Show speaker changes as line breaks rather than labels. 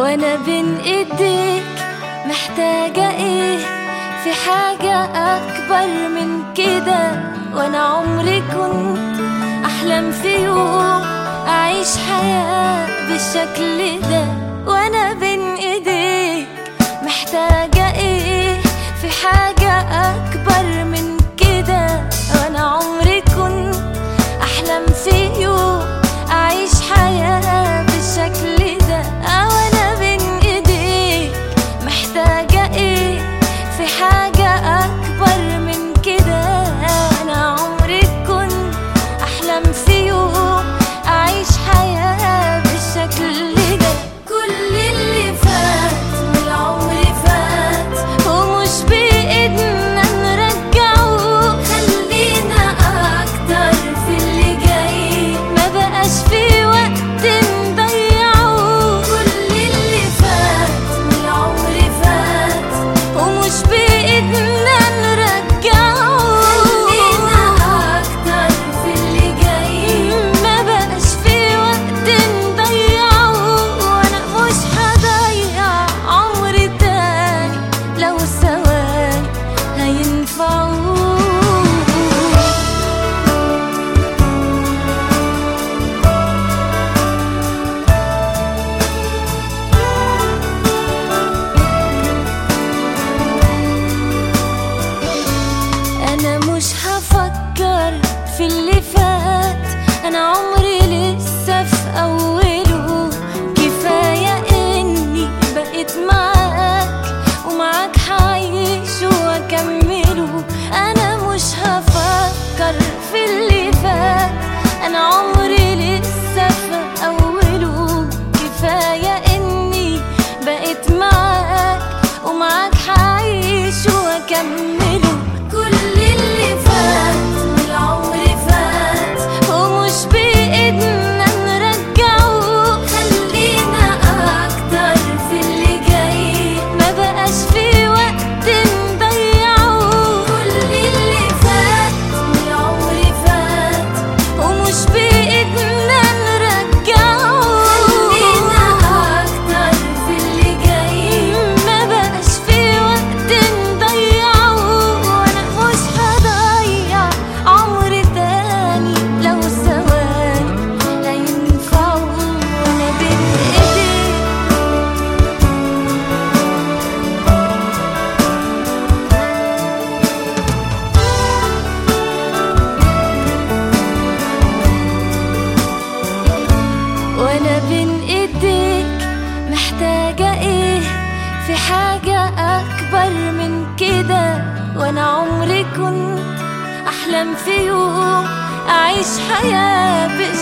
وأنا بين ايديك محتاجة إيه في حاجة اكبر من كده؟ وأنا عمري كنت احلم في يوم اعيش حياة بالشكل ده. في اللي فات. أنا عمري لسه في أوله. كفاية إني بقيت معاك ومعاك هعيش وأكمله. أنا مش هفكر في اللي فات. أنا عمري لسه في أوله. كفاية إني بقيت معاك ومعاك هعيش وأكمله. وأنا بين ايديك محتاجة إيه؟ في حاجة أكبر من كده. وأنا عمري كنت أحلم في يوم أعيش حياة ده